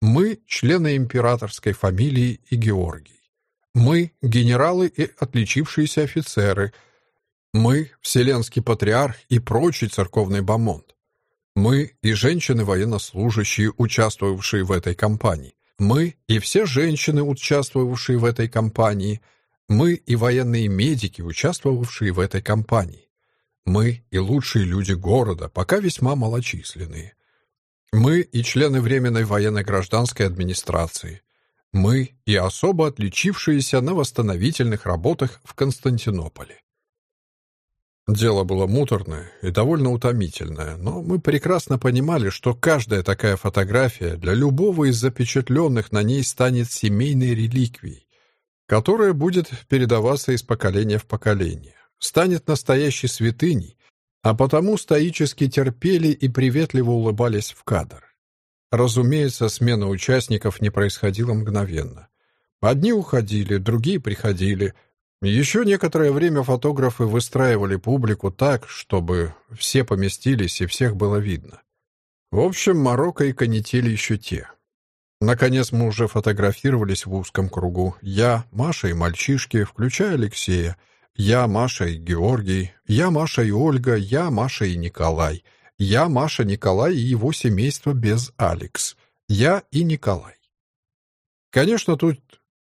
Мы — члены императорской фамилии и Георгий. Мы — генералы и отличившиеся офицеры. Мы — вселенский патриарх и прочий церковный бомонд. Мы и женщины военнослужащие, участвовавшие в этой кампании. Мы и все женщины, участвовавшие в этой кампании. Мы и военные медики, участвовавшие в этой кампании. Мы и лучшие люди города, пока весьма малочисленные. Мы и члены Временной военно-гражданской администрации. Мы и особо отличившиеся на восстановительных работах в Константинополе. Дело было муторное и довольно утомительное, но мы прекрасно понимали, что каждая такая фотография для любого из запечатленных на ней станет семейной реликвией, которая будет передаваться из поколения в поколение, станет настоящей святыней, а потому стоически терпели и приветливо улыбались в кадр. Разумеется, смена участников не происходила мгновенно. Одни уходили, другие приходили. Еще некоторое время фотографы выстраивали публику так, чтобы все поместились и всех было видно. В общем, Марокко и канители еще те. Наконец мы уже фотографировались в узком кругу. Я, Маша и мальчишки, включая Алексея. Я, Маша и Георгий. Я, Маша и Ольга. Я, Маша и Николай. Я, Маша, Николай и его семейство без Алекс. Я и Николай. Конечно, тут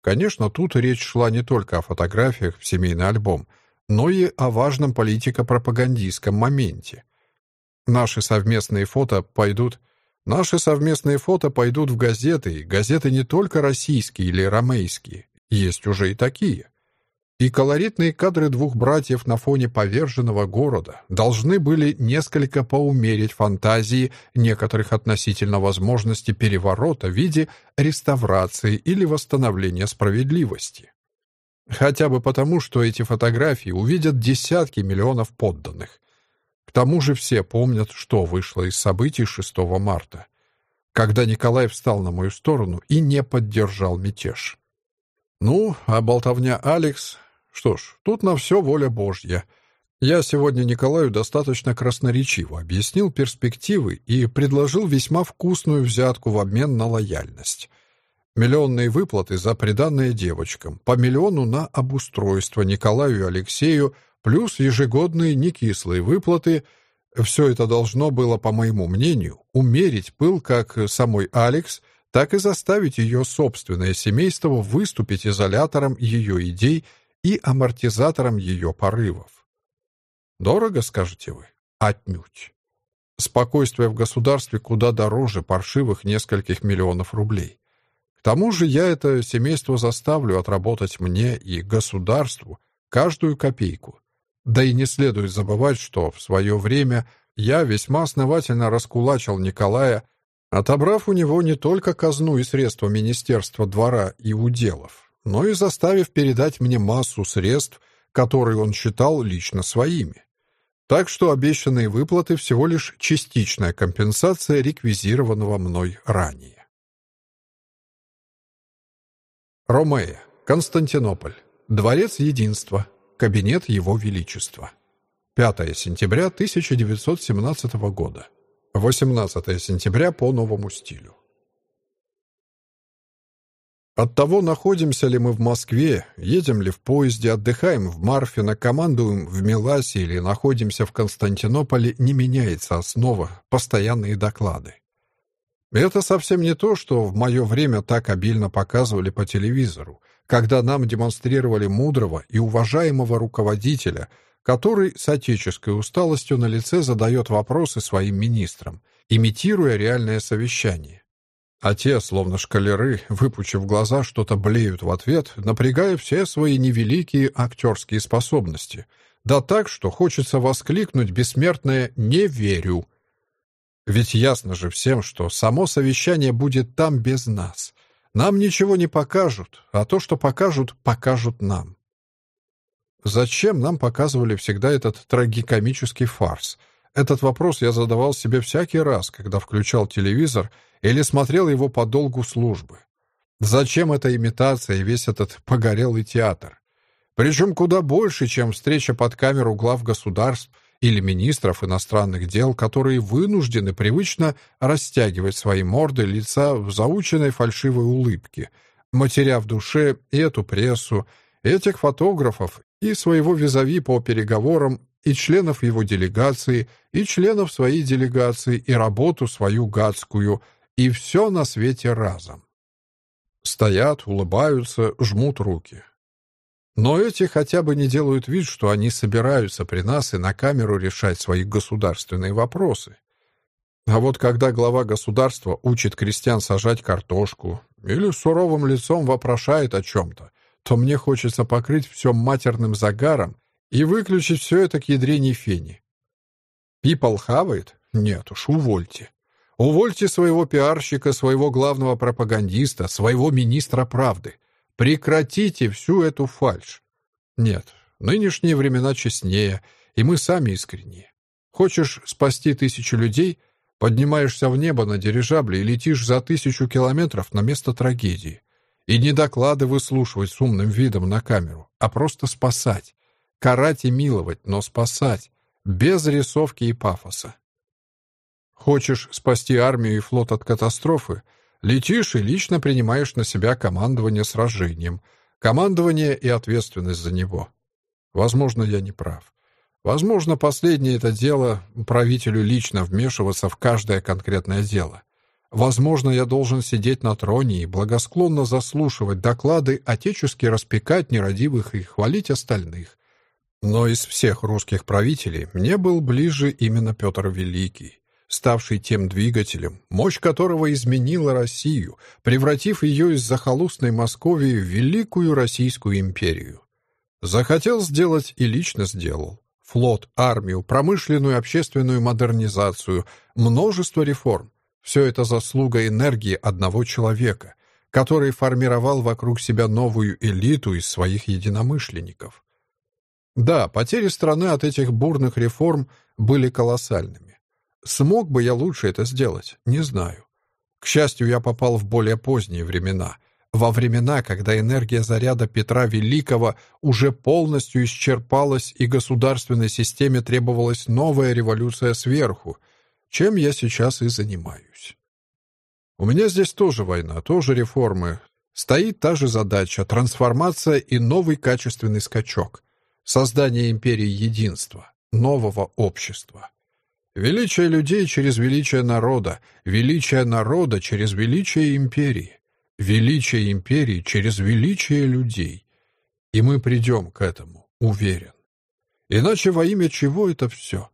Конечно, тут речь шла не только о фотографиях в семейный альбом, но и о важном политико-пропагандистском моменте. Наши совместные фото пойдут... Наши совместные фото пойдут в газеты, газеты не только российские или ромейские, есть уже и такие и колоритные кадры двух братьев на фоне поверженного города должны были несколько поумерить фантазии некоторых относительно возможности переворота в виде реставрации или восстановления справедливости. Хотя бы потому, что эти фотографии увидят десятки миллионов подданных. К тому же все помнят, что вышло из событий 6 марта, когда Николай встал на мою сторону и не поддержал мятеж. Ну, а болтовня Алекс что ж, тут на все воля Божья. Я сегодня Николаю достаточно красноречиво объяснил перспективы и предложил весьма вкусную взятку в обмен на лояльность. Миллионные выплаты за приданное девочкам, по миллиону на обустройство Николаю и Алексею, плюс ежегодные некислые выплаты. Все это должно было, по моему мнению, умерить пыл как самой Алекс, так и заставить ее собственное семейство выступить изолятором ее идей и амортизатором ее порывов. Дорого, скажете вы? Отнюдь. Спокойствие в государстве куда дороже паршивых нескольких миллионов рублей. К тому же я это семейство заставлю отработать мне и государству каждую копейку. Да и не следует забывать, что в свое время я весьма основательно раскулачил Николая, отобрав у него не только казну и средства Министерства двора и уделов, но и заставив передать мне массу средств, которые он считал лично своими. Так что обещанные выплаты всего лишь частичная компенсация реквизированного мной ранее. Ромея, Константинополь. Дворец Единства. Кабинет Его Величества. 5 сентября 1917 года. 18 сентября по новому стилю. От того, находимся ли мы в Москве, едем ли в поезде, отдыхаем в Марфино, командуем в Меласе или находимся в Константинополе, не меняется основа, постоянные доклады. Это совсем не то, что в мое время так обильно показывали по телевизору, когда нам демонстрировали мудрого и уважаемого руководителя, который с отеческой усталостью на лице задает вопросы своим министрам, имитируя реальное совещание. А те, словно шкалеры, выпучив глаза, что-то блеют в ответ, напрягая все свои невеликие актерские способности. Да так, что хочется воскликнуть бессмертное «не верю». Ведь ясно же всем, что само совещание будет там без нас. Нам ничего не покажут, а то, что покажут, покажут нам. Зачем нам показывали всегда этот трагикомический фарс? Этот вопрос я задавал себе всякий раз, когда включал телевизор или смотрел его по долгу службы. Зачем эта имитация и весь этот погорелый театр? Причем куда больше, чем встреча под камеру глав государств или министров иностранных дел, которые вынуждены привычно растягивать свои морды лица в заученной фальшивой улыбке, матеря в душе эту прессу, этих фотографов и своего визави по переговорам, и членов его делегации, и членов своей делегации, и работу свою гадскую — и все на свете разом. Стоят, улыбаются, жмут руки. Но эти хотя бы не делают вид, что они собираются при нас и на камеру решать свои государственные вопросы. А вот когда глава государства учит крестьян сажать картошку или суровым лицом вопрошает о чем-то, то мне хочется покрыть все матерным загаром и выключить все это к ядрене фени. Пипал хавает? Нет уж, увольте. Увольте своего пиарщика, своего главного пропагандиста, своего министра правды. Прекратите всю эту фальшь. Нет, нынешние времена честнее, и мы сами искренние. Хочешь спасти тысячу людей, поднимаешься в небо на дирижабле и летишь за тысячу километров на место трагедии. И не доклады выслушивать с умным видом на камеру, а просто спасать. Карать и миловать, но спасать. Без рисовки и пафоса. Хочешь спасти армию и флот от катастрофы? Летишь и лично принимаешь на себя командование сражением. Командование и ответственность за него. Возможно, я не прав. Возможно, последнее это дело правителю лично вмешиваться в каждое конкретное дело. Возможно, я должен сидеть на троне и благосклонно заслушивать доклады, отечески распекать нерадивых и хвалить остальных. Но из всех русских правителей мне был ближе именно Петр Великий, ставший тем двигателем, мощь которого изменила Россию, превратив ее из захолустной Московии в великую Российскую империю. Захотел сделать и лично сделал флот, армию, промышленную общественную модернизацию, множество реформ. Все это заслуга энергии одного человека, который формировал вокруг себя новую элиту из своих единомышленников. Да, потери страны от этих бурных реформ были колоссальными. Смог бы я лучше это сделать? Не знаю. К счастью, я попал в более поздние времена — во времена, когда энергия заряда Петра Великого уже полностью исчерпалась и государственной системе требовалась новая революция сверху, чем я сейчас и занимаюсь. У меня здесь тоже война, тоже реформы. Стоит та же задача — трансформация и новый качественный скачок. Создание империи единства, нового общества. Величие людей через величие народа, величие народа через величие империи величие империи через величие людей. И мы придем к этому, уверен. Иначе во имя чего это все?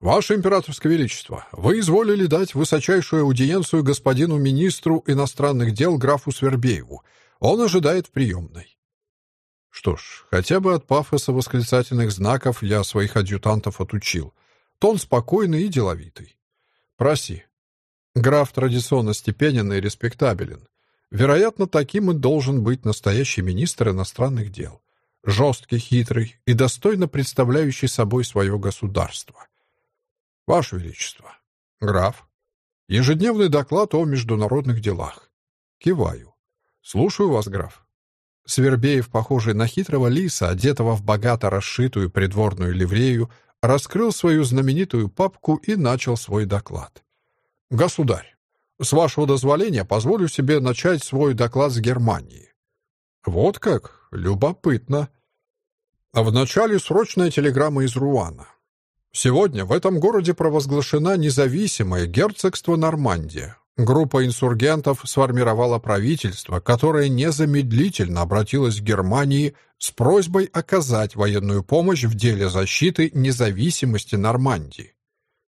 Ваше императорское величество, вы изволили дать высочайшую аудиенцию господину министру иностранных дел графу Свербееву. Он ожидает в приемной. Что ж, хотя бы от пафоса восклицательных знаков я своих адъютантов отучил. Тон спокойный и деловитый. Проси, Граф традиционно степенен и респектабелен. Вероятно, таким и должен быть настоящий министр иностранных дел. Жесткий, хитрый и достойно представляющий собой свое государство. Ваше Величество. Граф. Ежедневный доклад о международных делах. Киваю. Слушаю вас, граф. Свербеев, похожий на хитрого лиса, одетого в богато расшитую придворную ливрею, раскрыл свою знаменитую папку и начал свой доклад. «Государь, с вашего дозволения позволю себе начать свой доклад с Германии». «Вот как? Любопытно». А вначале срочная телеграмма из Руана. Сегодня в этом городе провозглашена независимое герцогство Нормандия. Группа инсургентов сформировала правительство, которое незамедлительно обратилось к Германии с просьбой оказать военную помощь в деле защиты независимости Нормандии.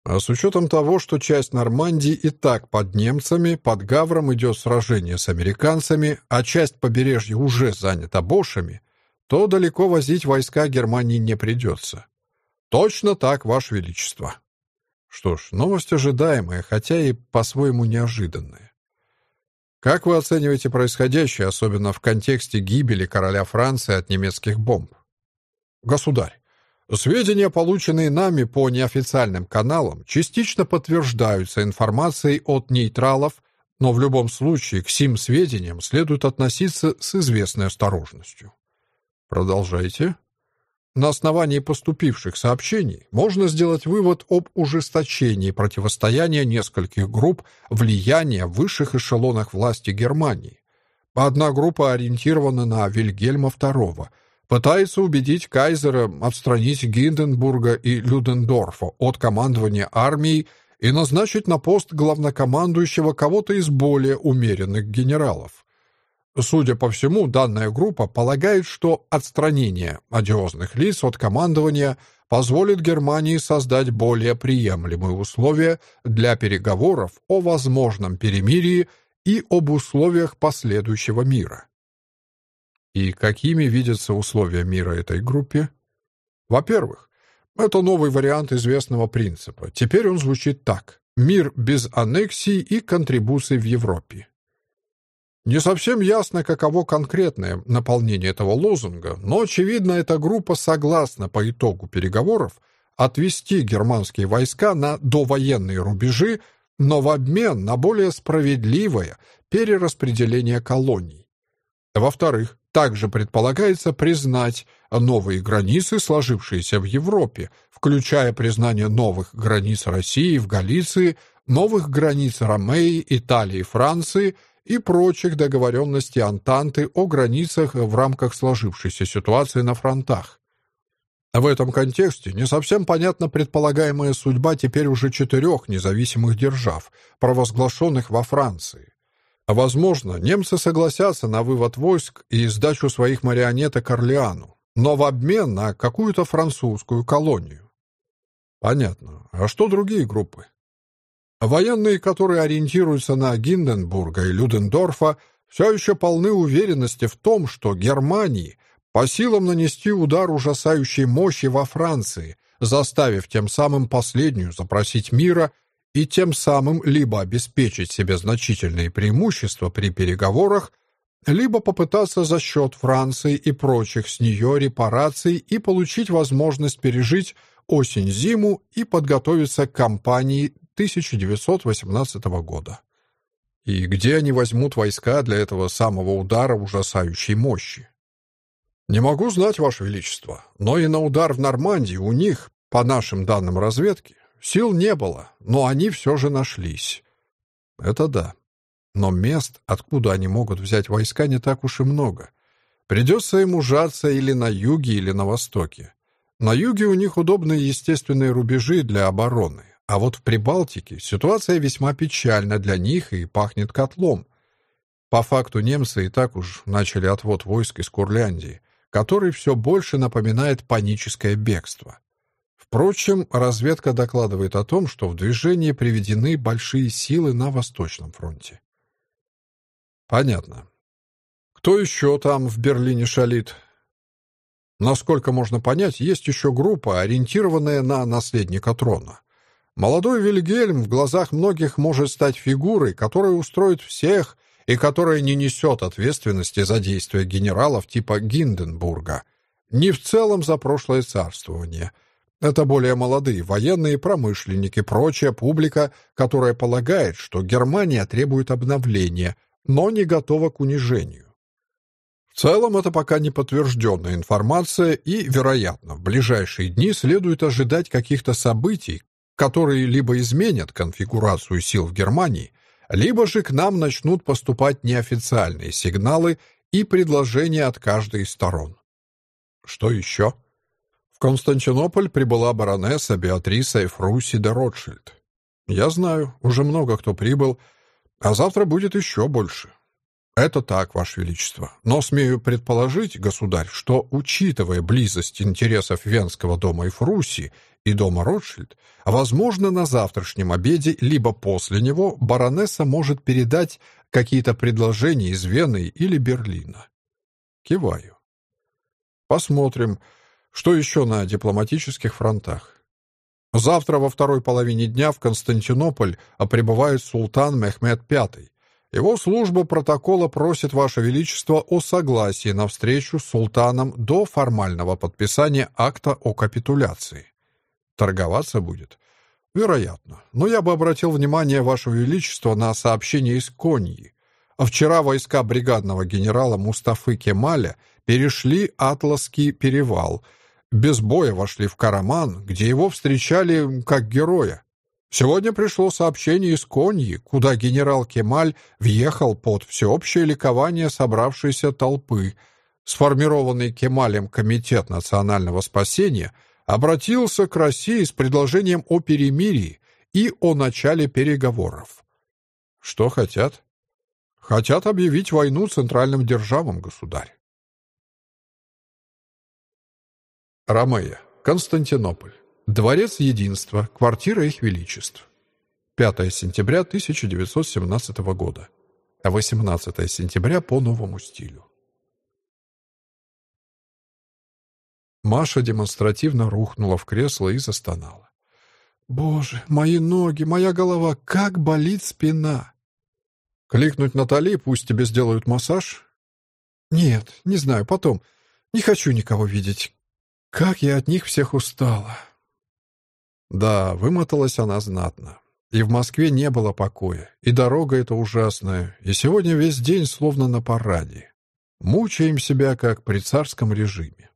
А с учетом того, что часть Нормандии и так под немцами, под Гавром идет сражение с американцами, а часть побережья уже занята бошами, то далеко возить войска Германии не придется. Точно так, Ваше Величество. Что ж, новость ожидаемая, хотя и по-своему неожиданная. Как вы оцениваете происходящее, особенно в контексте гибели короля Франции от немецких бомб? Государь, Сведения, полученные нами по неофициальным каналам, частично подтверждаются информацией от нейтралов, но в любом случае к сим сведениям следует относиться с известной осторожностью. Продолжайте. На основании поступивших сообщений можно сделать вывод об ужесточении противостояния нескольких групп влияния в высших эшелонах власти Германии. Одна группа ориентирована на Вильгельма II – пытается убедить кайзера отстранить Гинденбурга и Людендорфа от командования армией и назначить на пост главнокомандующего кого-то из более умеренных генералов. Судя по всему, данная группа полагает, что отстранение одиозных лиц от командования позволит Германии создать более приемлемые условия для переговоров о возможном перемирии и об условиях последующего мира. И какими видятся условия мира этой группе? Во-первых, это новый вариант известного принципа. Теперь он звучит так. Мир без аннексий и контрибуций в Европе. Не совсем ясно, каково конкретное наполнение этого лозунга, но, очевидно, эта группа согласна по итогу переговоров отвести германские войска на довоенные рубежи, но в обмен на более справедливое перераспределение колоний. Во-вторых, также предполагается признать новые границы, сложившиеся в Европе, включая признание новых границ России в Галиции, новых границ Ромеи, Италии, Франции и прочих договоренностей Антанты о границах в рамках сложившейся ситуации на фронтах. В этом контексте не совсем понятна предполагаемая судьба теперь уже четырех независимых держав, провозглашенных во Франции. Возможно, немцы согласятся на вывод войск и сдачу своих марионеток Орлеану, но в обмен на какую-то французскую колонию. Понятно. А что другие группы? Военные, которые ориентируются на Гинденбурга и Людендорфа, все еще полны уверенности в том, что Германии по силам нанести удар ужасающей мощи во Франции, заставив тем самым последнюю запросить мира и тем самым либо обеспечить себе значительные преимущества при переговорах, либо попытаться за счет Франции и прочих с нее репараций и получить возможность пережить осень-зиму и подготовиться к кампании 1918 года. И где они возьмут войска для этого самого удара ужасающей мощи? «Не могу знать, Ваше Величество, но и на удар в Нормандии у них, по нашим данным разведки, сил не было, но они все же нашлись». «Это да. Но мест, откуда они могут взять войска, не так уж и много. Придется им ужаться или на юге, или на востоке. На юге у них удобные естественные рубежи для обороны, а вот в Прибалтике ситуация весьма печальна для них и пахнет котлом. По факту немцы и так уж начали отвод войск из Курляндии, который все больше напоминает паническое бегство. Впрочем, разведка докладывает о том, что в движение приведены большие силы на Восточном фронте. Понятно. Кто еще там в Берлине шалит? Насколько можно понять, есть еще группа, ориентированная на наследника трона. Молодой Вильгельм в глазах многих может стать фигурой, которая устроит всех и которая не несет ответственности за действия генералов типа Гинденбурга, ни в целом за прошлое царствование. Это более молодые военные, промышленники, прочая публика, которая полагает, что Германия требует обновления, но не готова к унижению. В целом это пока не подтвержденная информация, и, вероятно, в ближайшие дни следует ожидать каких-то событий, которые либо изменят конфигурацию сил в Германии, либо же к нам начнут поступать неофициальные сигналы и предложения от каждой из сторон. Что еще? В Константинополь прибыла баронесса Беатриса Эфруси де Ротшильд. Я знаю, уже много кто прибыл, а завтра будет еще больше. Это так, Ваше Величество. Но смею предположить, государь, что, учитывая близость интересов Венского дома Эфруси и дома Ротшильд, возможно, на завтрашнем обеде, либо после него, баронесса может передать какие-то предложения из Вены или Берлина. Киваю. Посмотрим, что еще на дипломатических фронтах. Завтра во второй половине дня в Константинополь прибывает султан Мехмед V. Его служба протокола просит Ваше Величество о согласии на встречу с султаном до формального подписания акта о капитуляции. Торговаться будет? Вероятно. Но я бы обратил внимание Вашего Величества на сообщение из Коньи. А вчера войска бригадного генерала Мустафы Кемаля перешли Атласский перевал, без боя вошли в Караман, где его встречали как героя. Сегодня пришло сообщение из Коньи, куда генерал Кемаль въехал под всеобщее ликование собравшейся толпы. Сформированный Кемалем Комитет национального спасения — обратился к России с предложением о перемирии и о начале переговоров. Что хотят? Хотят объявить войну центральным державам, государь. Ромея, Константинополь. Дворец Единства, квартира их величеств. 5 сентября 1917 года. 18 сентября по новому стилю. Маша демонстративно рухнула в кресло и застонала. «Боже, мои ноги, моя голова, как болит спина!» «Кликнуть Натали, пусть тебе сделают массаж?» «Нет, не знаю, потом. Не хочу никого видеть. Как я от них всех устала!» Да, вымоталась она знатно. И в Москве не было покоя, и дорога эта ужасная, и сегодня весь день словно на параде. Мучаем себя, как при царском режиме.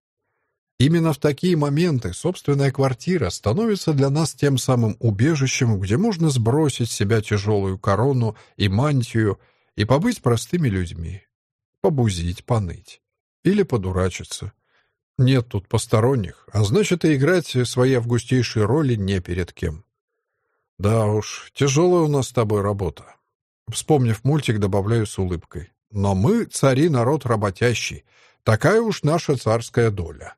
Именно в такие моменты собственная квартира становится для нас тем самым убежищем, где можно сбросить с себя тяжелую корону и мантию и побыть простыми людьми, побузить, поныть или подурачиться. Нет тут посторонних, а значит и играть свои августейшие роли не перед кем. Да уж, тяжелая у нас с тобой работа. Вспомнив мультик, добавляю с улыбкой. Но мы, цари, народ работящий. Такая уж наша царская доля.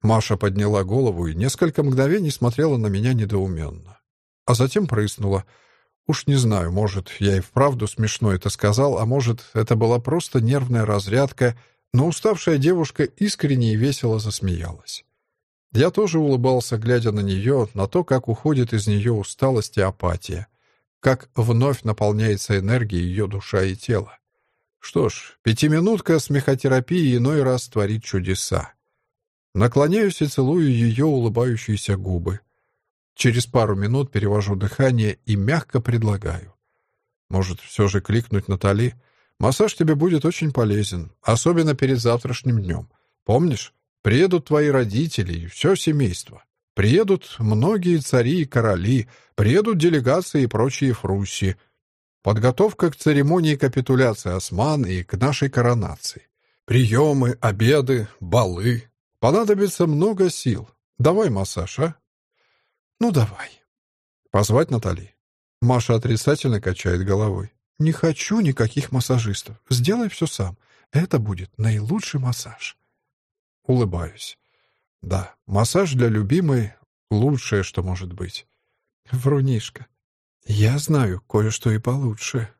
Маша подняла голову и несколько мгновений смотрела на меня недоуменно. А затем прыснула. Уж не знаю, может, я и вправду смешно это сказал, а может, это была просто нервная разрядка, но уставшая девушка искренне и весело засмеялась. Я тоже улыбался, глядя на нее, на то, как уходит из нее усталость и апатия, как вновь наполняется энергией ее душа и тело. Что ж, пятиминутка смехотерапии иной раз творит чудеса. Наклоняюсь и целую ее улыбающиеся губы. Через пару минут перевожу дыхание и мягко предлагаю. Может, все же кликнуть Натали? Массаж тебе будет очень полезен, особенно перед завтрашним днем. Помнишь, приедут твои родители и все семейство. Приедут многие цари и короли, приедут делегации и прочие фруси. Подготовка к церемонии капитуляции осман и к нашей коронации. Приемы, обеды, балы, Понадобится много сил. Давай массаж, а? Ну, давай. Позвать Натали. Маша отрицательно качает головой. Не хочу никаких массажистов. Сделай все сам. Это будет наилучший массаж. Улыбаюсь. Да, массаж для любимой — лучшее, что может быть. Врунишка. Я знаю кое-что и получше.